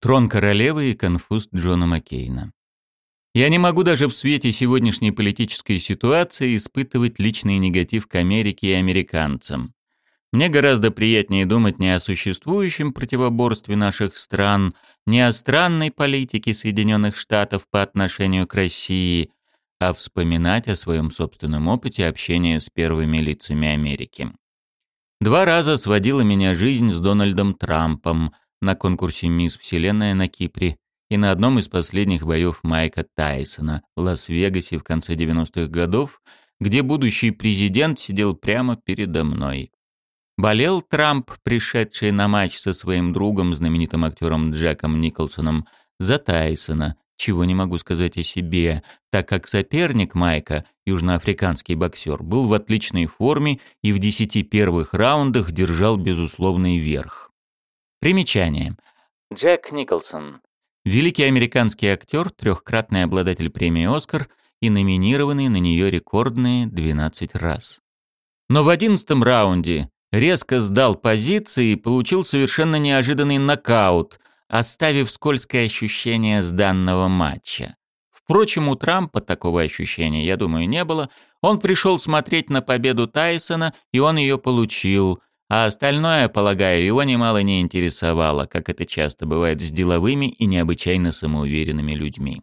Трон королевы и конфуз Джона Маккейна. Я не могу даже в свете сегодняшней политической ситуации испытывать личный негатив к Америке и американцам. Мне гораздо приятнее думать не о существующем противоборстве наших стран, не о странной политике Соединенных Штатов по отношению к России, а вспоминать о своем собственном опыте общения с первыми лицами Америки. Два раза сводила меня жизнь с Дональдом Трампом – на конкурсе «Мисс Вселенная» на Кипре и на одном из последних боев Майка Тайсона в Лас-Вегасе в конце 90-х годов, где будущий президент сидел прямо передо мной. Болел Трамп, пришедший на матч со своим другом, знаменитым актером Джеком Николсоном, за Тайсона, чего не могу сказать о себе, так как соперник Майка, южноафриканский боксер, был в отличной форме и в десяти первых раундах держал безусловный верх. Примечание. Джек Николсон. Великий американский актер, трехкратный обладатель премии «Оскар» и номинированный на нее рекордные 12 раз. Но в одиннадцатом раунде резко сдал позиции и получил совершенно неожиданный нокаут, оставив скользкое ощущение с данного матча. Впрочем, у Трампа такого ощущения, я думаю, не было. Он пришел смотреть на победу Тайсона, и он ее получил. А остальное, полагаю, его немало не интересовало, как это часто бывает с деловыми и необычайно самоуверенными людьми.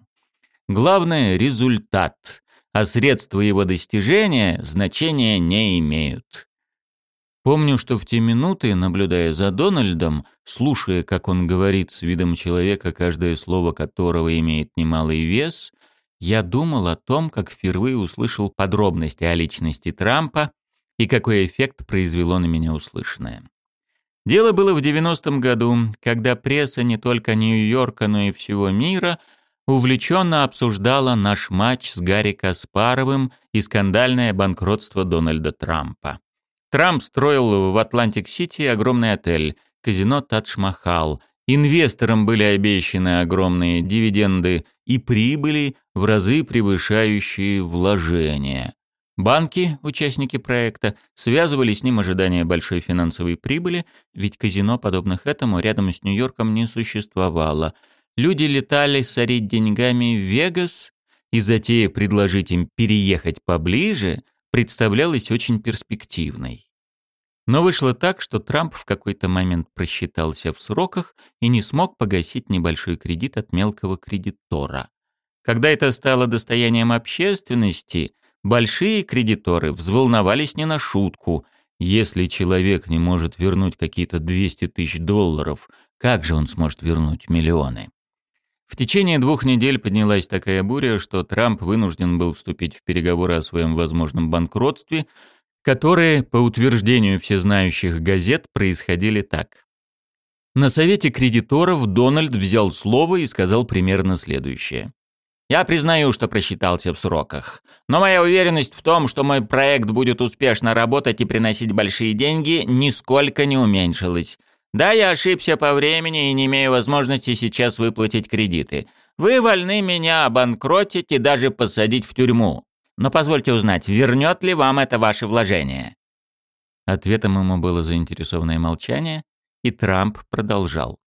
Главное — результат, а средства его достижения значения не имеют. Помню, что в те минуты, наблюдая за Дональдом, слушая, как он говорит с видом человека, каждое слово которого имеет немалый вес, я думал о том, как впервые услышал подробности о личности Трампа и какой эффект произвело на меня услышанное. Дело было в 90-м году, когда пресса не только Нью-Йорка, но и всего мира увлеченно обсуждала наш матч с Гарри Каспаровым и скандальное банкротство Дональда Трампа. Трамп строил в Атлантик-Сити огромный отель, казино Тадж-Махал. Инвесторам были обещаны огромные дивиденды и прибыли в разы превышающие вложения. Банки, участники проекта, связывали с ним ожидания большой финансовой прибыли, ведь казино, подобных этому, рядом с Нью-Йорком не существовало. Люди летали сорить деньгами в Вегас, и затея предложить им переехать поближе представлялась очень перспективной. Но вышло так, что Трамп в какой-то момент просчитался в сроках и не смог погасить небольшой кредит от мелкого кредитора. Когда это стало достоянием общественности – Большие кредиторы взволновались не на шутку. Если человек не может вернуть какие-то 200 тысяч долларов, как же он сможет вернуть миллионы? В течение двух недель поднялась такая буря, что Трамп вынужден был вступить в переговоры о своем возможном банкротстве, которые, по утверждению всезнающих газет, происходили так. На совете кредиторов Дональд взял слово и сказал примерно следующее. Я признаю, что просчитался в сроках. Но моя уверенность в том, что мой проект будет успешно работать и приносить большие деньги, нисколько не уменьшилась. Да, я ошибся по времени и не имею возможности сейчас выплатить кредиты. Вы вольны меня обанкротить и даже посадить в тюрьму. Но позвольте узнать, вернет ли вам это ваше вложение?» Ответом ему было заинтересованное молчание, и Трамп продолжал.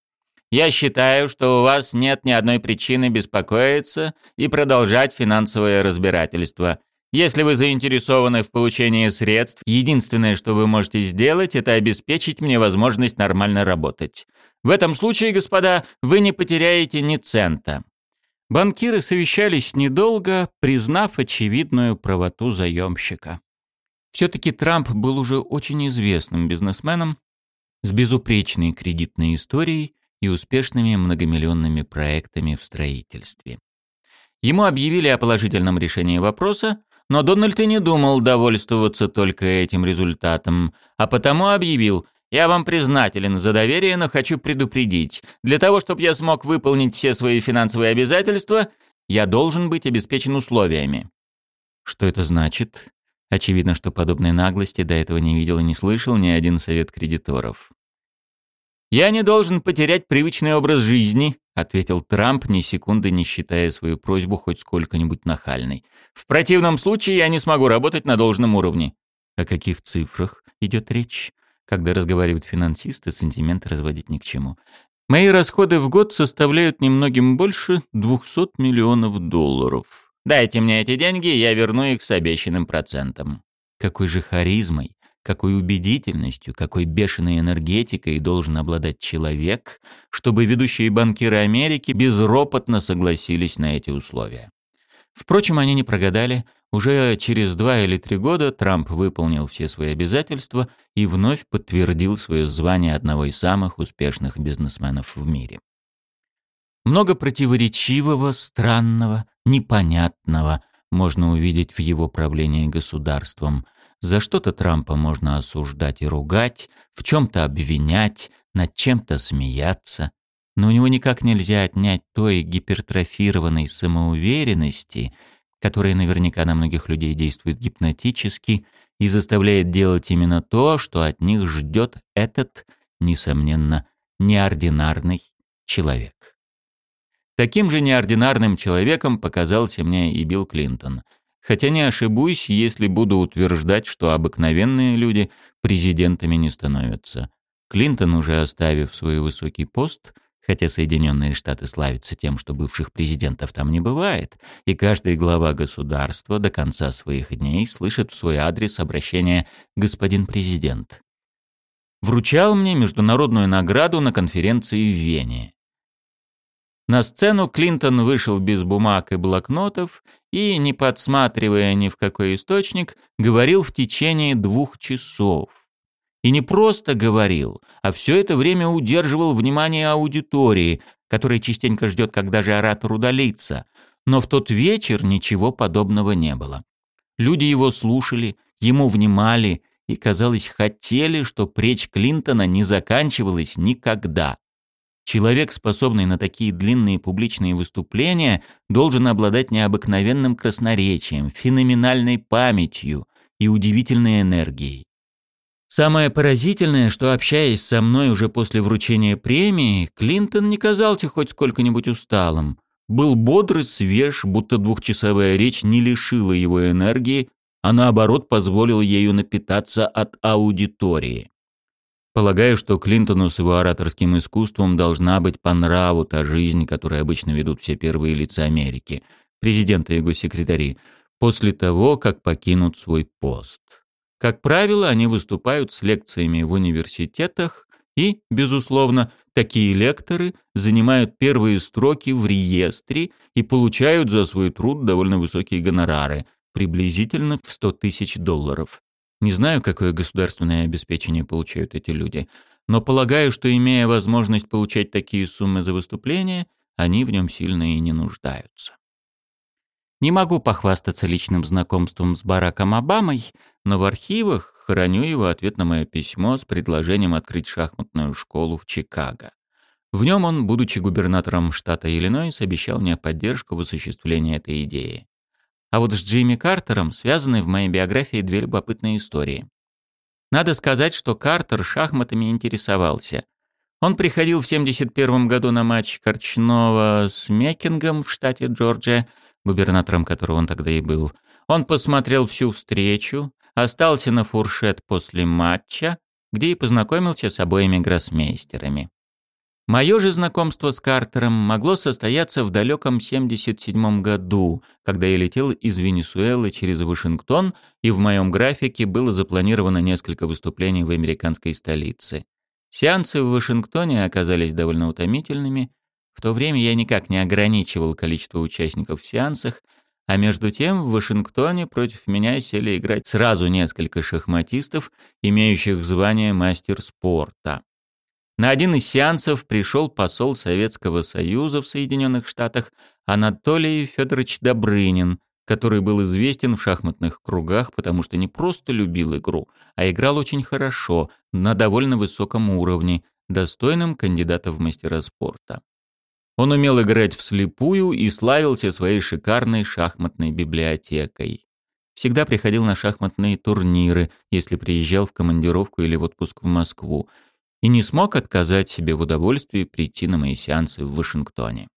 Я считаю, что у вас нет ни одной причины беспокоиться и продолжать финансовое разбирательство. Если вы заинтересованы в получении средств, единственное, что вы можете сделать, это обеспечить мне возможность нормально работать. В этом случае, господа, вы не потеряете ни цента. Банкиры совещались недолго, признав очевидную правоту заемщика. Все-таки Трамп был уже очень известным бизнесменом с безупречной кредитной историей и успешными многомиллионными проектами в строительстве. Ему объявили о положительном решении вопроса, но Дональд и не думал довольствоваться только этим результатом, а потому объявил «Я вам признателен за доверие, но хочу предупредить. Для того, чтобы я смог выполнить все свои финансовые обязательства, я должен быть обеспечен условиями». Что это значит? Очевидно, что подобной наглости до этого не видел и не слышал ни один совет кредиторов. «Я не должен потерять привычный образ жизни», — ответил Трамп, ни секунды не считая свою просьбу хоть сколько-нибудь нахальной. «В противном случае я не смогу работать на должном уровне». О каких цифрах идет речь? Когда разговаривают финансисты, сантименты разводить ни к чему. Мои расходы в год составляют немногим больше 200 миллионов долларов. Дайте мне эти деньги, я верну их с обещанным процентом. Какой же харизмой, какой убедительностью, какой бешеной энергетикой должен обладать человек, чтобы ведущие банкиры Америки безропотно согласились на эти условия. Впрочем, они не прогадали. Уже через два или три года Трамп выполнил все свои обязательства и вновь подтвердил свое звание одного из самых успешных бизнесменов в мире. Много противоречивого, странного, непонятного можно увидеть в его правлении государством. За что-то Трампа можно осуждать и ругать, в чем-то обвинять, над чем-то смеяться но у него никак нельзя отнять той гипертрофированной самоуверенности, которая наверняка на многих людей действует гипнотически и заставляет делать именно то, что от них ждет этот, несомненно, неординарный человек. Таким же неординарным человеком показался мне и Билл Клинтон. Хотя не ошибусь, если буду утверждать, что обыкновенные люди президентами не становятся. Клинтон, уже оставив свой высокий пост, Хотя Соединенные Штаты славятся тем, что бывших президентов там не бывает, и каждый глава государства до конца своих дней слышит в свой адрес обращение «господин президент». Вручал мне международную награду на конференции в Вене. На сцену Клинтон вышел без бумаг и блокнотов и, не подсматривая ни в какой источник, говорил в течение двух часов. И не просто говорил, а все это время удерживал внимание аудитории, которая частенько ждет, когда же оратор удалится. Но в тот вечер ничего подобного не было. Люди его слушали, ему внимали и, казалось, хотели, что речь Клинтона не заканчивалась никогда. Человек, способный на такие длинные публичные выступления, должен обладать необыкновенным красноречием, феноменальной памятью и удивительной энергией. Самое поразительное, что, общаясь со мной уже после вручения премии, Клинтон не казался хоть сколько-нибудь усталым. Был бодр и свеж, будто двухчасовая речь не лишила его энергии, а наоборот позволила ею напитаться от аудитории. Полагаю, что Клинтону с его ораторским искусством должна быть по нраву та жизнь, которую обычно ведут все первые лица Америки, президенты и его секретари, после того, как покинут свой пост. Как правило, они выступают с лекциями в университетах и, безусловно, такие лекторы занимают первые строки в реестре и получают за свой труд довольно высокие гонорары, приблизительно в 100 тысяч долларов. Не знаю, какое государственное обеспечение получают эти люди, но полагаю, что имея возможность получать такие суммы за выступления, они в нем сильно и не нуждаются. Не могу похвастаться личным знакомством с Бараком Обамой, но в архивах храню его ответ на мое письмо с предложением открыть шахматную школу в Чикаго. В нем он, будучи губернатором штата Иллинойс, обещал мне поддержку в осуществлении этой идеи. А вот с Джимми Картером связаны в моей биографии две любопытные истории. Надо сказать, что Картер шахматами интересовался. Он приходил в 71 году на матч Корчнова с Мекингом в штате Джорджия, губернатором которого он тогда и был. Он посмотрел всю встречу, остался на фуршет после матча, где и познакомился с обоими гроссмейстерами. Мое же знакомство с Картером могло состояться в далеком 77 году, когда я летел из Венесуэлы через Вашингтон, и в моем графике было запланировано несколько выступлений в американской столице. Сеансы в Вашингтоне оказались довольно утомительными, в то время я никак не ограничивал количество участников в сеансах, а между тем в Вашингтоне против меня сели играть сразу несколько шахматистов, имеющих звание мастер спорта. На один из сеансов пришел посол Советского Союза в Соединенных Штатах Анатолий Федорович Добрынин, который был известен в шахматных кругах, потому что не просто любил игру, а играл очень хорошо, на довольно высоком уровне, достойным кандидата в мастера спорта. Он умел играть вслепую и славился своей шикарной шахматной библиотекой. Всегда приходил на шахматные турниры, если приезжал в командировку или в отпуск в Москву, и не смог отказать себе в удовольствии прийти на мои сеансы в Вашингтоне.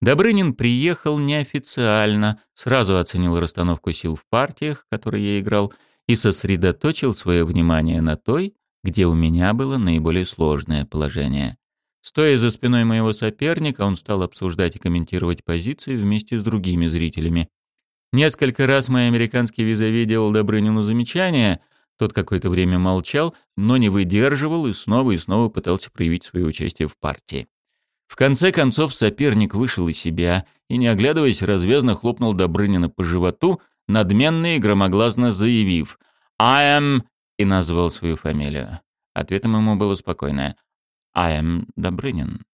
Добрынин приехал неофициально, сразу оценил расстановку сил в партиях, которые я играл, и сосредоточил свое внимание на той, где у меня было наиболее сложное положение. Стоя за спиной моего соперника, он стал обсуждать и комментировать позиции вместе с другими зрителями. Несколько раз мой американский визави делал Добрынину замечания, тот какое-то время молчал, но не выдерживал и снова и снова пытался проявить свое участие в партии. В конце концов соперник вышел из себя и, не оглядываясь, развязно хлопнул Добрынина по животу, надменно и громогласно заявив «I am...» и назвал свою фамилию. Ответом ему было спокойное «I am Добрынин».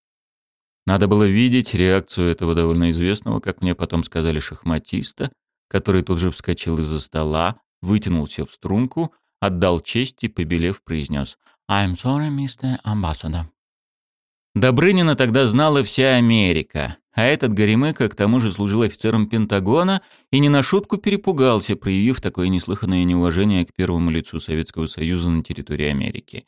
Надо было видеть реакцию этого довольно известного, как мне потом сказали, шахматиста, который тут же вскочил из-за стола, вытянулся в струнку, отдал честь и, побелев, произнес «I'm sorry, Mr. Ambassador». Добрынина тогда знала вся Америка, а этот Горемыка к тому же служил офицером Пентагона и не на шутку перепугался, проявив такое неслыханное неуважение к первому лицу Советского Союза на территории Америки.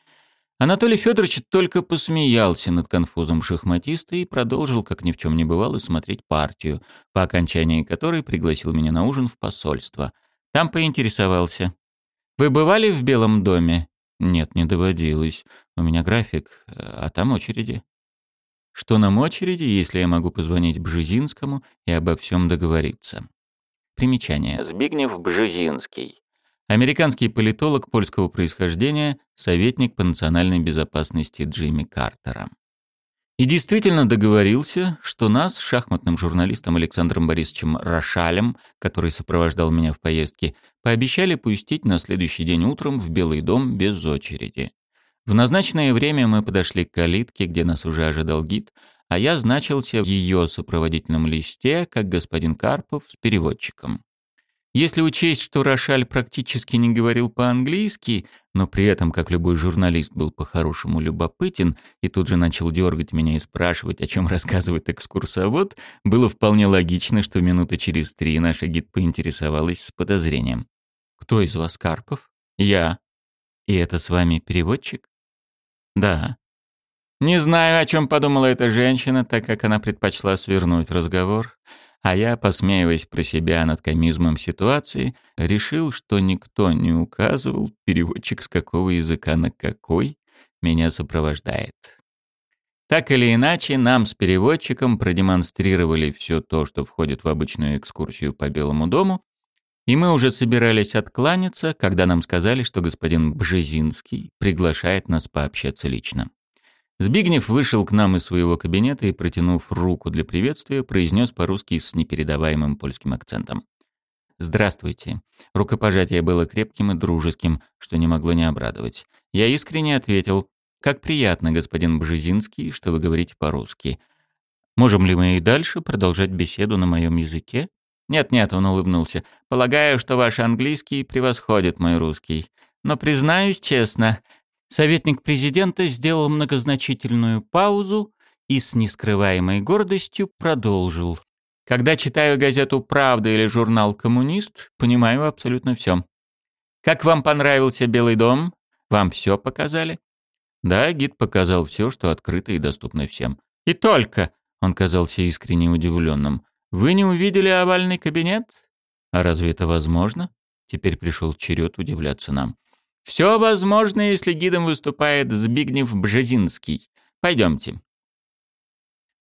Анатолий Федорович только посмеялся над конфузом шахматиста и продолжил, как ни в чем не бывало, смотреть партию, по окончании которой пригласил меня на ужин в посольство. Там поинтересовался. «Вы бывали в Белом доме?» «Нет, не доводилось. У меня график, а там очереди». Что нам очереди, если я могу позвонить Бжезинскому и обо всем договориться? Примечание. Збигнев Бжезинский. Американский политолог польского происхождения, советник по национальной безопасности Джимми Картера. И действительно договорился, что нас с шахматным журналистом Александром Борисовичем Рошалем, который сопровождал меня в поездке, пообещали пустить на следующий день утром в Белый дом без очереди. В назначенное время мы подошли к калитке, где нас уже ожидал гид, а я значился в ее сопроводительном листе, как господин Карпов, с переводчиком. Если учесть, что Рошаль практически не говорил по-английски, но при этом, как любой журналист, был по-хорошему любопытен и тут же начал дергать меня и спрашивать, о чем рассказывает экскурсовод, было вполне логично, что минуты через три наша гид поинтересовалась с подозрением. «Кто из вас Карпов?» «Я». «И это с вами переводчик?» Да. Не знаю, о чем подумала эта женщина, так как она предпочла свернуть разговор, а я, посмеиваясь про себя над комизмом ситуации, решил, что никто не указывал, переводчик с какого языка на какой меня сопровождает. Так или иначе, нам с переводчиком продемонстрировали все то, что входит в обычную экскурсию по Белому дому, и мы уже собирались откланяться, когда нам сказали, что господин Бжезинский приглашает нас пообщаться лично. Збигнев вышел к нам из своего кабинета и, протянув руку для приветствия, произнес по-русски с непередаваемым польским акцентом. «Здравствуйте». Рукопожатие было крепким и дружеским, что не могло не обрадовать. Я искренне ответил, «Как приятно, господин Бжезинский, что вы говорите по-русски. Можем ли мы и дальше продолжать беседу на моем языке?» «Нет-нет», — он улыбнулся. «Полагаю, что ваш английский превосходит мой русский. Но признаюсь честно, советник президента сделал многозначительную паузу и с нескрываемой гордостью продолжил. Когда читаю газету «Правда» или журнал «Коммунист», понимаю абсолютно все. Как вам понравился Белый дом? Вам все показали? Да, гид показал все, что открыто и доступно всем. И только, он казался искренне удивленным. Вы не увидели овальный кабинет? А разве это возможно? Теперь пришел черед удивляться нам. Все возможно, если гидом выступает Збигнев Бжезинский. Пойдемте.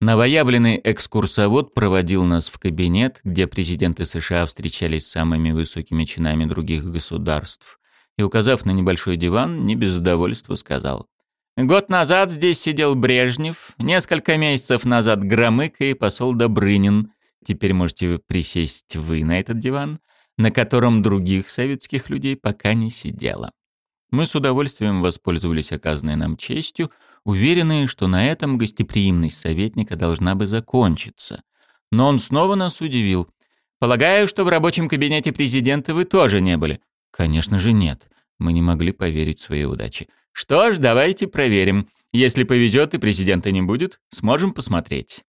Новоявленный экскурсовод проводил нас в кабинет, где президенты США встречались с самыми высокими чинами других государств, и, указав на небольшой диван, не без удовольствия сказал. «Год назад здесь сидел Брежнев, несколько месяцев назад Громыко и посол Добрынин, Теперь можете присесть вы на этот диван, на котором других советских людей пока не сидело. Мы с удовольствием воспользовались оказанной нам честью, уверенные, что на этом гостеприимность советника должна бы закончиться. Но он снова нас удивил. «Полагаю, что в рабочем кабинете президента вы тоже не были?» «Конечно же нет. Мы не могли поверить своей удаче. Что ж, давайте проверим. Если повезет и президента не будет, сможем посмотреть».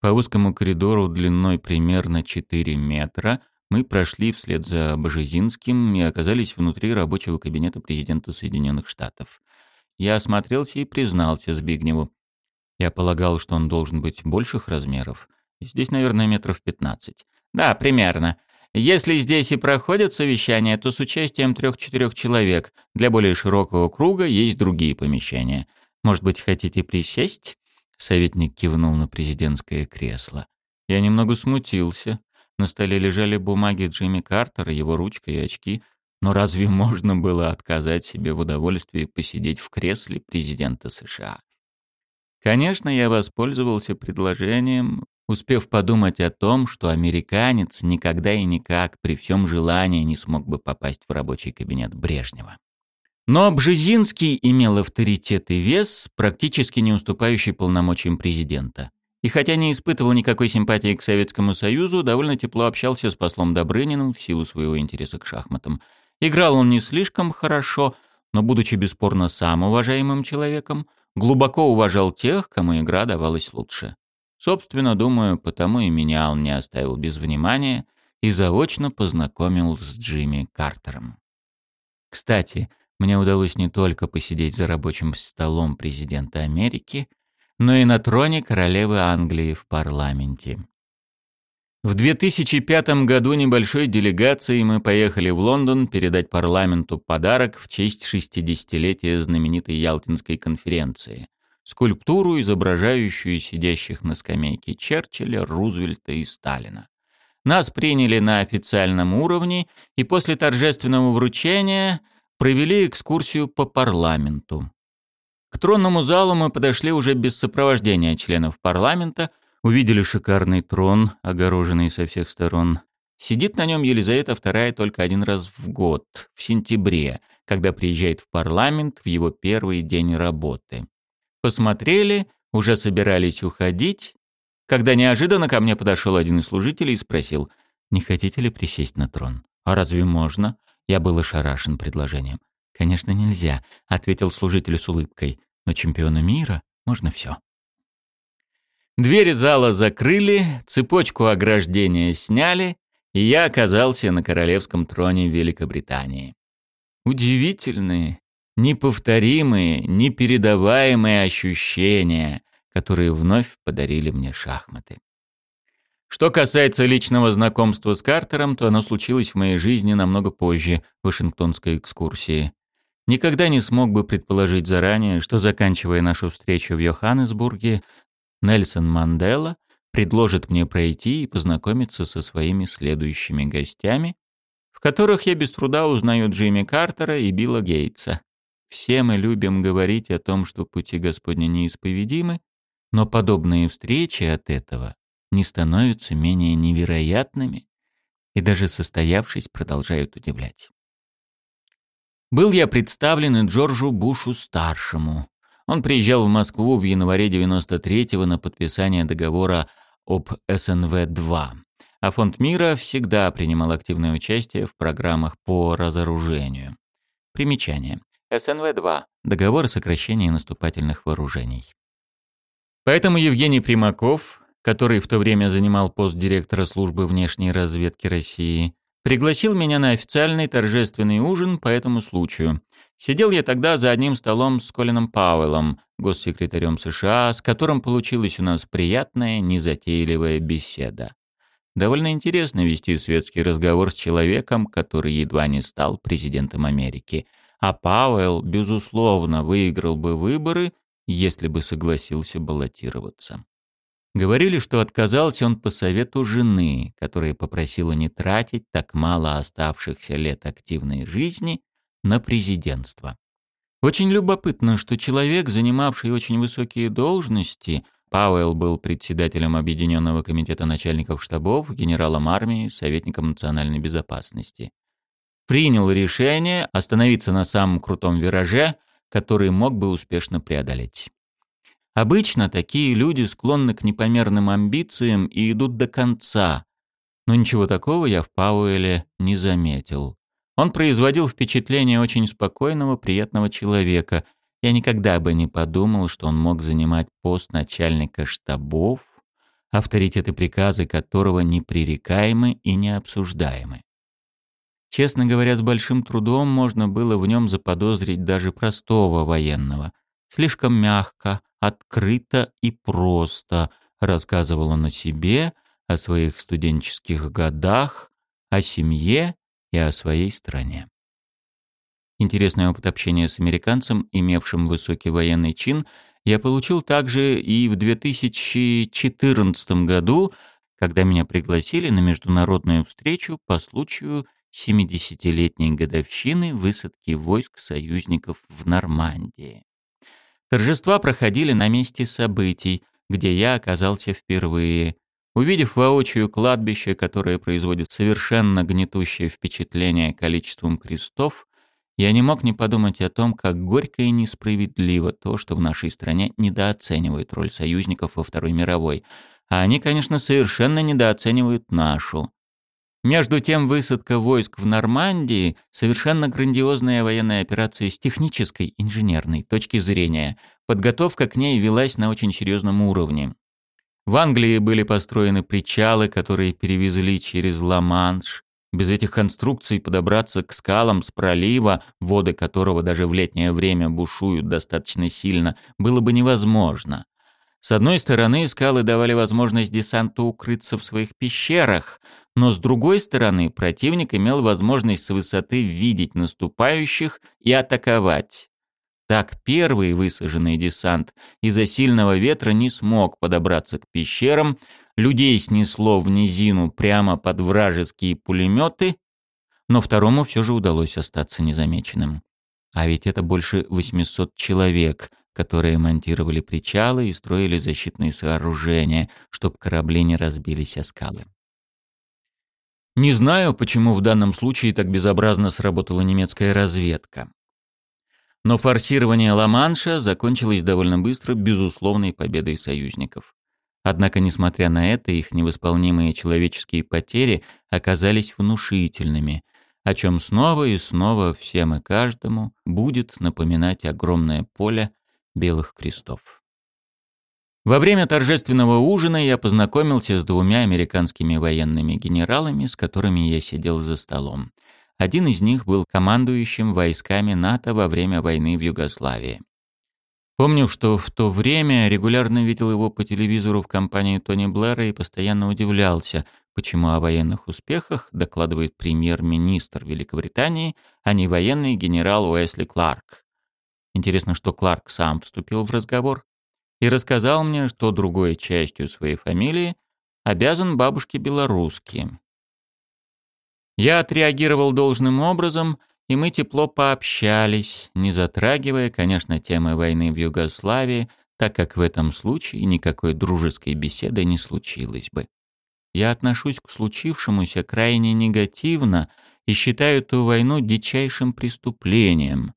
По узкому коридору длиной примерно 4 метра мы прошли вслед за Божезинским и оказались внутри рабочего кабинета президента Соединенных Штатов. Я осмотрелся и признался Збигневу. Я полагал, что он должен быть больших размеров. Здесь, наверное, метров 15. Да, примерно. Если здесь и проходят совещания, то с участием трех-четырех человек. Для более широкого круга есть другие помещения. Может быть, хотите присесть?» Советник кивнул на президентское кресло. Я немного смутился. На столе лежали бумаги Джимми Картера, его ручка и очки. Но разве можно было отказать себе в удовольствии посидеть в кресле президента США? Конечно, я воспользовался предложением, успев подумать о том, что американец никогда и никак при всем желании не смог бы попасть в рабочий кабинет Брежнева. Но Бжезинский имел авторитет и вес, практически не уступающий полномочиям президента. И хотя не испытывал никакой симпатии к Советскому Союзу, довольно тепло общался с послом Добрыниным в силу своего интереса к шахматам. Играл он не слишком хорошо, но, будучи бесспорно сам уважаемым человеком, глубоко уважал тех, кому игра давалась лучше. Собственно, думаю, потому и меня он не оставил без внимания и заочно познакомил с Джимми Картером. Кстати, мне удалось не только посидеть за рабочим столом президента Америки, но и на троне королевы Англии в парламенте. В 2005 году небольшой делегацией мы поехали в Лондон передать парламенту подарок в честь 60-летия знаменитой Ялтинской конференции – скульптуру, изображающую сидящих на скамейке Черчилля, Рузвельта и Сталина. Нас приняли на официальном уровне и после торжественного вручения провели экскурсию по парламенту. К тронному залу мы подошли уже без сопровождения членов парламента, увидели шикарный трон, огороженный со всех сторон. Сидит на нем Елизавета II только один раз в год, в сентябре, когда приезжает в парламент в его первый день работы. Посмотрели, уже собирались уходить, когда неожиданно ко мне подошел один из служителей и спросил, «Не хотите ли присесть на трон?» «А разве можно?» Я был ошарашен предложением. «Конечно, нельзя», — ответил служитель с улыбкой. «Но чемпиону мира можно все». Двери зала закрыли, цепочку ограждения сняли, и я оказался на королевском троне Великобритании. Удивительные, неповторимые, непередаваемые ощущения, которые вновь подарили мне шахматы. Что касается личного знакомства с Картером, то оно случилось в моей жизни намного позже Вашингтонской экскурсии. Никогда не смог бы предположить заранее, что, заканчивая нашу встречу в Йоханнесбурге, Нельсон Мандела предложит мне пройти и познакомиться со своими следующими гостями, в которых я без труда узнаю Джимми Картера и Билла Гейтса. Все мы любим говорить о том, что пути Господня неисповедимы, но подобные встречи от этого не становятся менее невероятными и даже состоявшись продолжают удивлять. Был я представлен и Джорджу Бушу-старшему. Он приезжал в Москву в январе 93-го на подписание договора об СНВ-2, а Фонд мира всегда принимал активное участие в программах по разоружению. Примечание. СНВ-2 – договор о сокращении наступательных вооружений. Поэтому Евгений Примаков, который в то время занимал пост директора службы внешней разведки России, Пригласил меня на официальный торжественный ужин по этому случаю. Сидел я тогда за одним столом с Колином Пауэллом, госсекретарем США, с которым получилась у нас приятная, незатейливая беседа. Довольно интересно вести светский разговор с человеком, который едва не стал президентом Америки. А Пауэлл, безусловно, выиграл бы выборы, если бы согласился баллотироваться. Говорили, что отказался он по совету жены, которая попросила не тратить так мало оставшихся лет активной жизни на президентство. Очень любопытно, что человек, занимавший очень высокие должности, Пауэлл был председателем Объединенного комитета начальников штабов, генералом армии, советником национальной безопасности, принял решение остановиться на самом крутом вираже, который мог бы успешно преодолеть. Обычно такие люди склонны к непомерным амбициям и идут до конца. Но ничего такого я в Пауэле не заметил. Он производил впечатление очень спокойного, приятного человека. Я никогда бы не подумал, что он мог занимать пост начальника штабов, авторитеты приказы которого непререкаемы и необсуждаемы. Честно говоря, с большим трудом можно было в нем заподозрить даже простого военного. Слишком мягко, открыто и просто рассказывал он о себе, о своих студенческих годах, о семье и о своей стране. Интересный опыт общения с американцем, имевшим высокий военный чин, я получил также и в 2014 году, когда меня пригласили на международную встречу по случаю 70-летней годовщины высадки войск союзников в Нормандии. Торжества проходили на месте событий, где я оказался впервые. Увидев воочию кладбище, которое производит совершенно гнетущее впечатление количеством крестов, я не мог не подумать о том, как горько и несправедливо то, что в нашей стране недооценивают роль союзников во Второй мировой, а они, конечно, совершенно недооценивают нашу. Между тем, высадка войск в Нормандии – совершенно грандиозная военная операция с технической, инженерной точки зрения. Подготовка к ней велась на очень серьезном уровне. В Англии были построены причалы, которые перевезли через Ла-Манш. Без этих конструкций подобраться к скалам с пролива, воды которого даже в летнее время бушуют достаточно сильно, было бы невозможно. С одной стороны, скалы давали возможность десанту укрыться в своих пещерах, но с другой стороны, противник имел возможность с высоты видеть наступающих и атаковать. Так первый высаженный десант из-за сильного ветра не смог подобраться к пещерам, людей снесло в низину прямо под вражеские пулеметы, но второму все же удалось остаться незамеченным. А ведь это больше 800 человек, которые монтировали причалы и строили защитные сооружения, чтобы корабли не разбились о скалы. Не знаю, почему в данном случае так безобразно сработала немецкая разведка. Но форсирование Ла-Манша закончилось довольно быстро безусловной победой союзников. Однако, несмотря на это, их невосполнимые человеческие потери оказались внушительными, о чем снова и снова всем и каждому будет напоминать огромное поле, белых крестов. Во время торжественного ужина я познакомился с двумя американскими военными генералами, с которыми я сидел за столом. Один из них был командующим войсками НАТО во время войны в Югославии. Помню, что в то время регулярно видел его по телевизору в компании Тони Блэра и постоянно удивлялся, почему о военных успехах докладывает премьер-министр Великобритании, а не военный генерал Уэсли Кларк. Интересно, что Кларк сам вступил в разговор и рассказал мне, что другой частью своей фамилии обязан бабушке белорусски. Я отреагировал должным образом, и мы тепло пообщались, не затрагивая, конечно, темы войны в Югославии, так как в этом случае никакой дружеской беседы не случилось бы. Я отношусь к случившемуся крайне негативно и считаю эту войну дичайшим преступлением,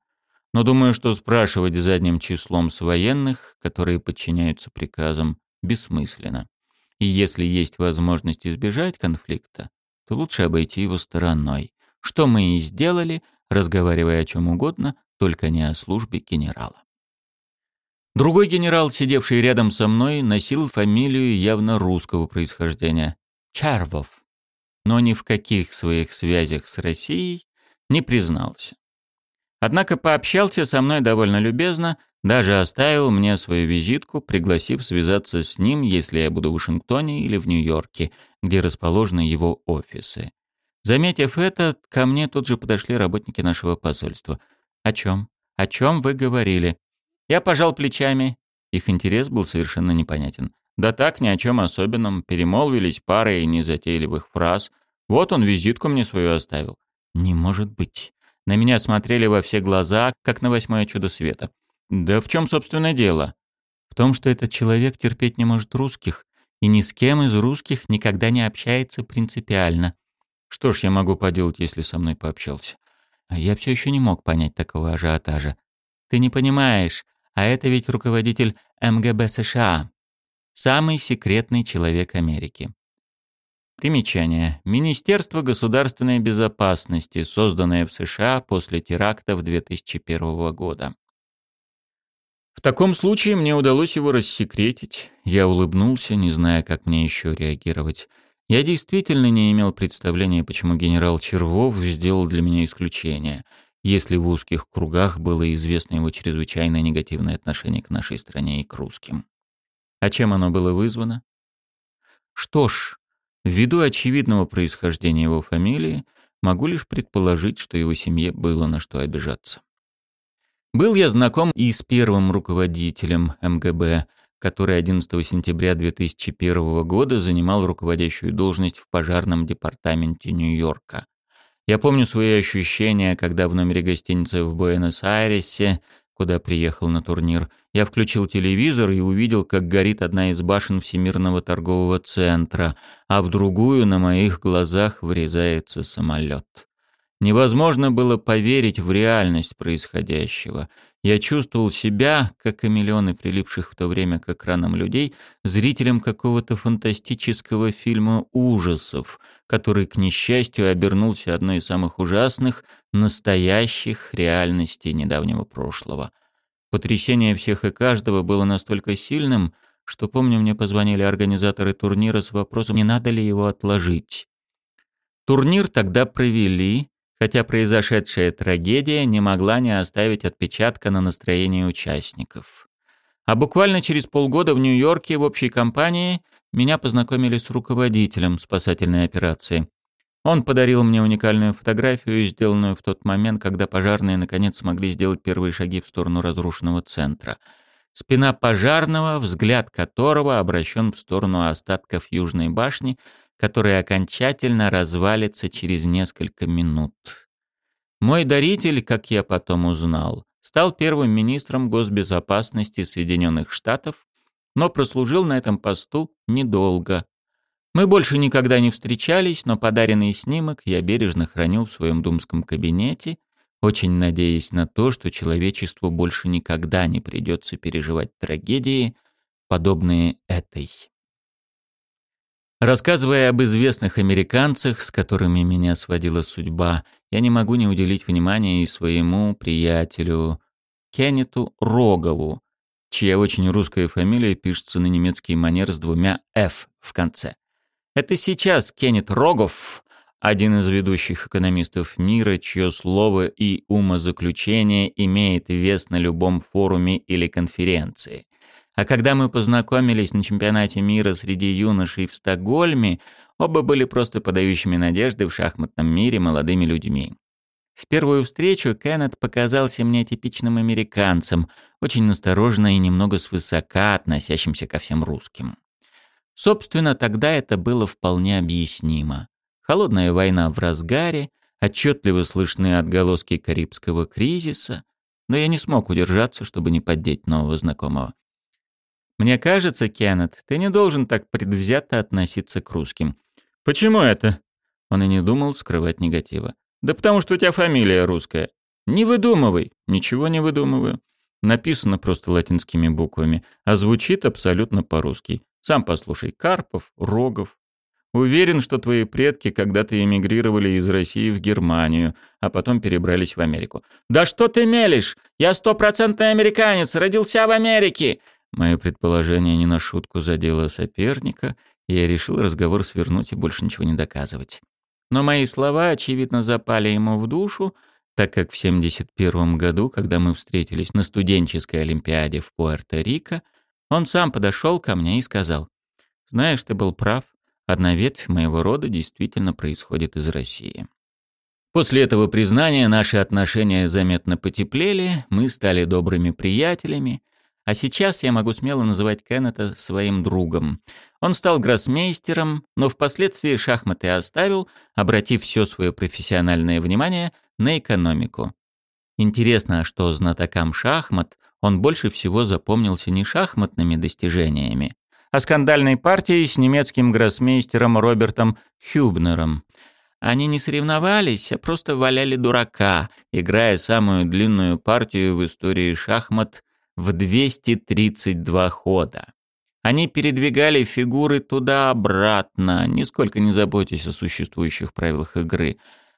но думаю, что спрашивать задним числом с военных, которые подчиняются приказам, бессмысленно. И если есть возможность избежать конфликта, то лучше обойти его стороной. Что мы и сделали, разговаривая о чем угодно, только не о службе генерала. Другой генерал, сидевший рядом со мной, носил фамилию явно русского происхождения — Чарвов, но ни в каких своих связях с Россией не признался. Однако пообщался со мной довольно любезно, даже оставил мне свою визитку, пригласив связаться с ним, если я буду в Вашингтоне или в Нью-Йорке, где расположены его офисы. Заметив это, ко мне тут же подошли работники нашего посольства. «О чем? О чем вы говорили?» Я пожал плечами. Их интерес был совершенно непонятен. Да так, ни о чем особенном. Перемолвились парой незатейливых фраз. Вот он визитку мне свою оставил. «Не может быть. На меня смотрели во все глаза, как на восьмое чудо света. Да в чем, собственно, дело? В том, что этот человек терпеть не может русских, и ни с кем из русских никогда не общается принципиально. Что ж я могу поделать, если со мной пообщался? А я все еще не мог понять такого ажиотажа. Ты не понимаешь, а это ведь руководитель МГБ США. Самый секретный человек Америки. Примечание. Министерство государственной безопасности, созданное в США после терактов 2001 года. В таком случае мне удалось его рассекретить. Я улыбнулся, не зная, как мне еще реагировать. Я действительно не имел представления, почему генерал Червов сделал для меня исключение, если в узких кругах было известно его чрезвычайно негативное отношение к нашей стране и к русским. А чем оно было вызвано? Что ж, Ввиду очевидного происхождения его фамилии, могу лишь предположить, что его семье было на что обижаться. Был я знаком и с первым руководителем МГБ, который 11 сентября 2001 года занимал руководящую должность в пожарном департаменте Нью-Йорка. Я помню свои ощущения, когда в номере гостиницы в Буэнос-Айресе, куда приехал на турнир, я включил телевизор и увидел, как горит одна из башен Всемирного торгового центра, а в другую на моих глазах врезается самолет. Невозможно было поверить в реальность происходящего. Я чувствовал себя, как и миллионы прилипших в то время к экранам людей, зрителем какого-то фантастического фильма ужасов, который, к несчастью, обернулся одной из самых ужасных, настоящих реальностей недавнего прошлого. Потрясение всех и каждого было настолько сильным, что, помню, мне позвонили организаторы турнира с вопросом, не надо ли его отложить. Турнир тогда провели, хотя произошедшая трагедия не могла не оставить отпечатка на настроении участников. А буквально через полгода в Нью-Йорке в общей компании меня познакомили с руководителем спасательной операции. Он подарил мне уникальную фотографию, сделанную в тот момент, когда пожарные наконец смогли сделать первые шаги в сторону разрушенного центра. Спина пожарного, взгляд которого обращен в сторону остатков Южной башни — который окончательно развалится через несколько минут. Мой даритель, как я потом узнал, стал первым министром госбезопасности Соединенных Штатов, но прослужил на этом посту недолго. Мы больше никогда не встречались, но подаренный снимок я бережно хранил в своем думском кабинете, очень надеясь на то, что человечеству больше никогда не придется переживать трагедии, подобные этой. Рассказывая об известных американцах, с которыми меня сводила судьба, я не могу не уделить внимания и своему приятелю Кеннету Рогову, чья очень русская фамилия пишется на немецкий манер с двумя «ф» в конце. Это сейчас Кеннет Рогов, один из ведущих экономистов мира, чье слово и умозаключение имеет вес на любом форуме или конференции. А когда мы познакомились на чемпионате мира среди юношей в Стокгольме, оба были просто подающими надежды в шахматном мире молодыми людьми. В первую встречу Кеннет показался мне типичным американцем, очень настороженно и немного свысока относящимся ко всем русским. Собственно, тогда это было вполне объяснимо. Холодная война в разгаре, отчетливо слышны отголоски Карибского кризиса, но я не смог удержаться, чтобы не поддеть нового знакомого. Мне кажется, Кеннет, ты не должен так предвзято относиться к русским. Почему это? Он и не думал скрывать негатива. Да потому что у тебя фамилия русская. Не выдумывай. Ничего не выдумываю. Написано просто латинскими буквами, а звучит абсолютно по-русски. Сам послушай. Карпов, Рогов. Уверен, что твои предки когда-то эмигрировали из России в Германию, а потом перебрались в Америку. «Да что ты мелешь? Я стопроцентный американец, родился в Америке!» Мое предположение не на шутку задело соперника, и я решил разговор свернуть и больше ничего не доказывать. Но мои слова, очевидно, запали ему в душу, так как в 71 году, когда мы встретились на студенческой олимпиаде в Пуэрто-Рико, он сам подошел ко мне и сказал, «Знаешь, ты был прав, одна ветвь моего рода действительно происходит из России». После этого признания наши отношения заметно потеплели, мы стали добрыми приятелями, а сейчас я могу смело называть Кеннета своим другом. Он стал гроссмейстером, но впоследствии шахматы оставил, обратив все свое профессиональное внимание на экономику. Интересно, что знатокам шахмат он больше всего запомнился не шахматными достижениями, а скандальной партией с немецким гроссмейстером Робертом Хюбнером. Они не соревновались, а просто валяли дурака, играя самую длинную партию в истории шахмат в 232 хода. Они передвигали фигуры туда-обратно, нисколько не заботясь о существующих правилах игры.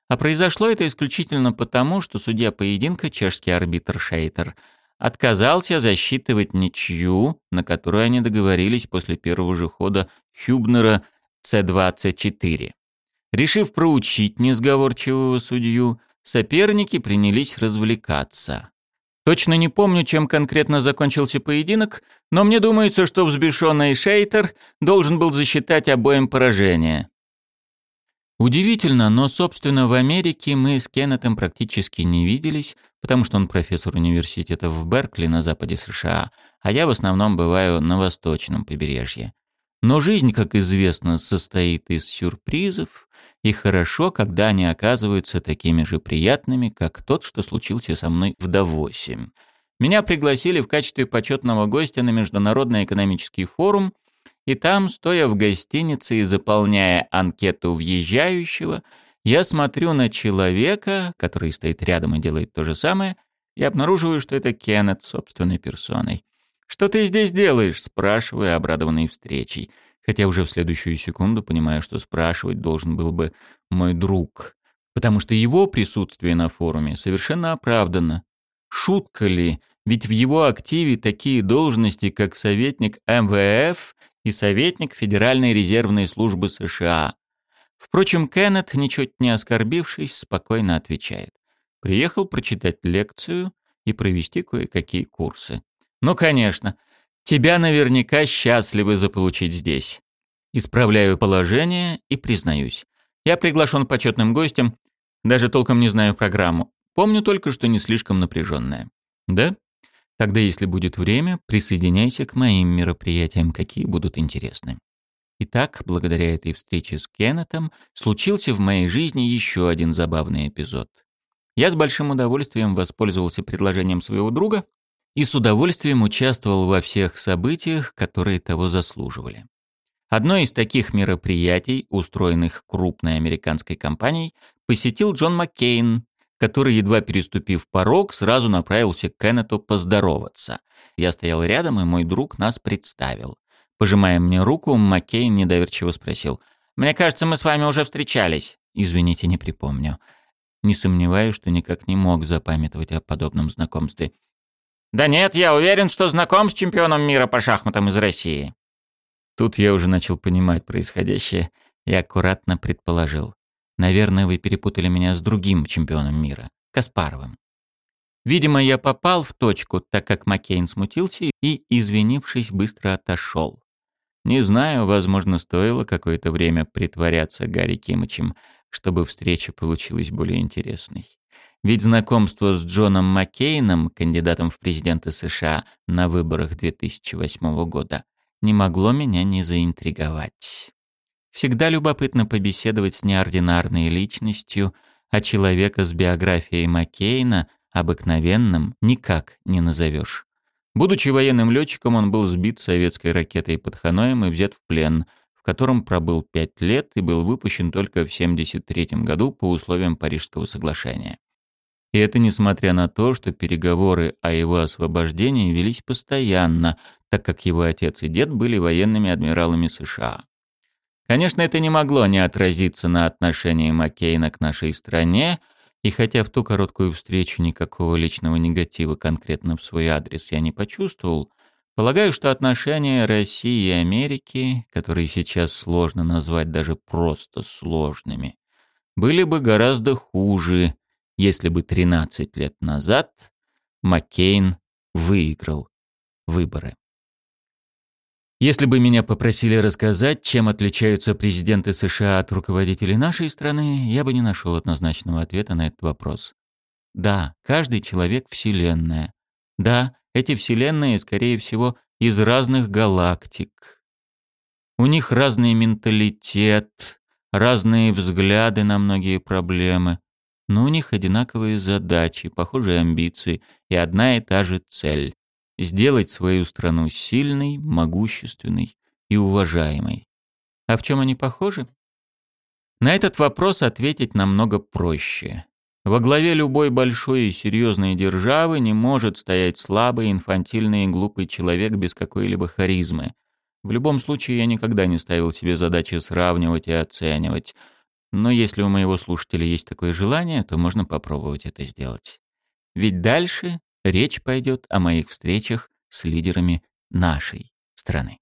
А произошло это исключительно потому, что судья поединка, чешский арбитр Шейтер, отказался засчитывать ничью, на которую они договорились после первого же хода Хюбнера С-24. Решив проучить несговорчивого судью, соперники принялись развлекаться. Точно не помню, чем конкретно закончился поединок, но мне думается, что взбешенный Шейтер должен был засчитать обоим поражение. Удивительно, но, собственно, в Америке мы с Кеннетом практически не виделись, потому что он профессор университета в Беркли на западе США, а я в основном бываю на восточном побережье. Но жизнь, как известно, состоит из сюрпризов, и хорошо, когда они оказываются такими же приятными, как тот, что случился со мной в Давосе. Меня пригласили в качестве почетного гостя на Международный экономический форум, и там, стоя в гостинице и заполняя анкету въезжающего, я смотрю на человека, который стоит рядом и делает то же самое, и обнаруживаю, что это Кеннет собственной персоной. «Что ты здесь делаешь?» — спрашиваю, обрадованный встречей. Хотя уже в следующую секунду понимаю, что спрашивать должен был бы мой друг, потому что его присутствие на форуме совершенно оправдано. Шутка ли? Ведь в его активе такие должности, как советник МВФ и советник Федеральной резервной службы США. Впрочем, Кеннет, ничуть не оскорбившись, спокойно отвечает. Приехал прочитать лекцию и провести кое-какие курсы. Ну, конечно. Тебя наверняка счастливы заполучить здесь. Исправляю положение и признаюсь. Я приглашен почетным гостем, даже толком не знаю программу. Помню только, что не слишком напряженная. Да? Тогда, если будет время, присоединяйся к моим мероприятиям, какие будут интересны. Итак, благодаря этой встрече с Кеннетом, случился в моей жизни еще один забавный эпизод. Я с большим удовольствием воспользовался предложением своего друга и с удовольствием участвовал во всех событиях, которые того заслуживали. Одно из таких мероприятий, устроенных крупной американской компанией, посетил Джон Маккейн, который, едва переступив порог, сразу направился к Кеннету поздороваться. Я стоял рядом, и мой друг нас представил. Пожимая мне руку, Маккейн недоверчиво спросил. «Мне кажется, мы с вами уже встречались». «Извините, не припомню». Не сомневаюсь, что никак не мог запамятовать о подобном знакомстве. «Да нет, я уверен, что знаком с чемпионом мира по шахматам из России». Тут я уже начал понимать происходящее и аккуратно предположил. Наверное, вы перепутали меня с другим чемпионом мира, Каспаровым. Видимо, я попал в точку, так как Маккейн смутился и, извинившись, быстро отошел. Не знаю, возможно, стоило какое-то время притворяться Гарри Кимычем, чтобы встреча получилась более интересной. Ведь знакомство с Джоном Маккейном, кандидатом в президенты США на выборах 2008 года, не могло меня не заинтриговать. Всегда любопытно побеседовать с неординарной личностью, а человека с биографией Маккейна обыкновенным никак не назовешь. Будучи военным летчиком, он был сбит советской ракетой под Ханоем и взят в плен, в котором пробыл пять лет и был выпущен только в 1973 году по условиям Парижского соглашения. И это несмотря на то, что переговоры о его освобождении велись постоянно, так как его отец и дед были военными адмиралами США. Конечно, это не могло не отразиться на отношении Маккейна к нашей стране, и хотя в ту короткую встречу никакого личного негатива конкретно в свой адрес я не почувствовал, полагаю, что отношения России и Америки, которые сейчас сложно назвать даже просто сложными, были бы гораздо хуже, если бы 13 лет назад Маккейн выиграл выборы. Если бы меня попросили рассказать, чем отличаются президенты США от руководителей нашей страны, я бы не нашел однозначного ответа на этот вопрос. Да, каждый человек — вселенная. Да, эти вселенные, скорее всего, из разных галактик. У них разный менталитет, разные взгляды на многие проблемы, но у них одинаковые задачи, похожие амбиции и одна и та же цель — сделать свою страну сильной, могущественной и уважаемой. А в чем они похожи? На этот вопрос ответить намного проще. Во главе любой большой и серьезной державы не может стоять слабый, инфантильный и глупый человек без какой-либо харизмы. В любом случае, я никогда не ставил себе задачи сравнивать и оценивать — но если у моего слушателя есть такое желание, то можно попробовать это сделать. Ведь дальше речь пойдет о моих встречах с лидерами нашей страны.